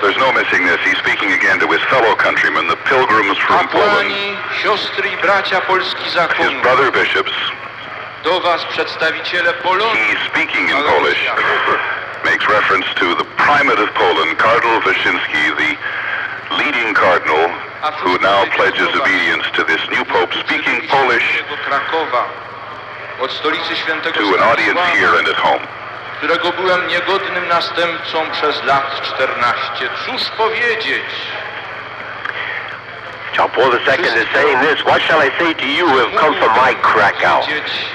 there's no missing this. He's speaking again to his fellow countrymen, the pilgrims from Poland, Kapłani, siostry i bracia his brother bishops. do was przedstawiciele Polonii, He's speaking in Polish, makes reference to the primate of Poland, Cardinal Wyszynski, the leading cardinal who now pledges obedience to this new pope, speaking Polish Świętego Krakowa, od stolicy świętego to an audience here and at home. Którego byłem niegodnym następcą przez lat 14. Cóż powiedzieć? John Paul II is saying this. What shall I say to you who have come from my Krakow,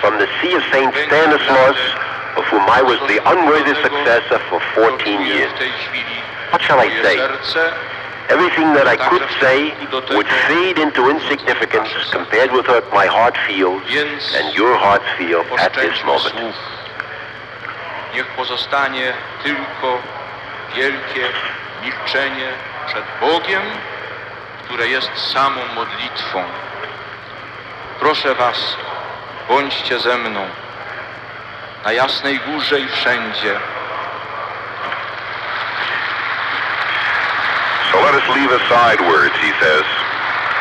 from the see of St. Stanislaus, of whom I was the unworthy successor for 14 years? W tej chwili What shall I say? Everything that I could say would fade into insignificance compared with what my heart feels and your hearts feel at this moment. Niech pozostanie tylko wielkie milczenie przed Bogiem, które jest samą modlitwą. Proszę Was, bądźcie ze mną na Jasnej Górze i wszędzie. So let us leave aside words, he says.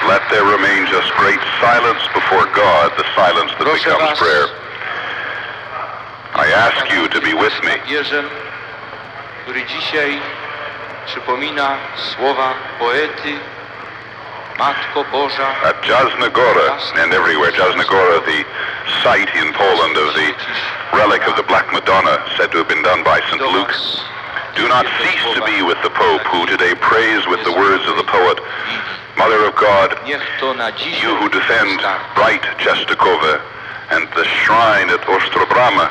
Let there remain just great silence before God, the silence that Proszę becomes Was, prayer. I ask you to be with me. papieżem, który dzisiaj przypomina słowa poety Matko Boża, At Jasna Gora and everywhere, Jasna Gora, the site in Poland of the relic of the Black Madonna said to have been done by St. Luke, do not cease to be with the Pope who today prays with the words of the poet, Mother of God, you who defend bright Czestochowa and the shrine at Ostra Brama.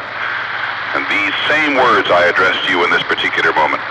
And these same words I address to you in this particular moment.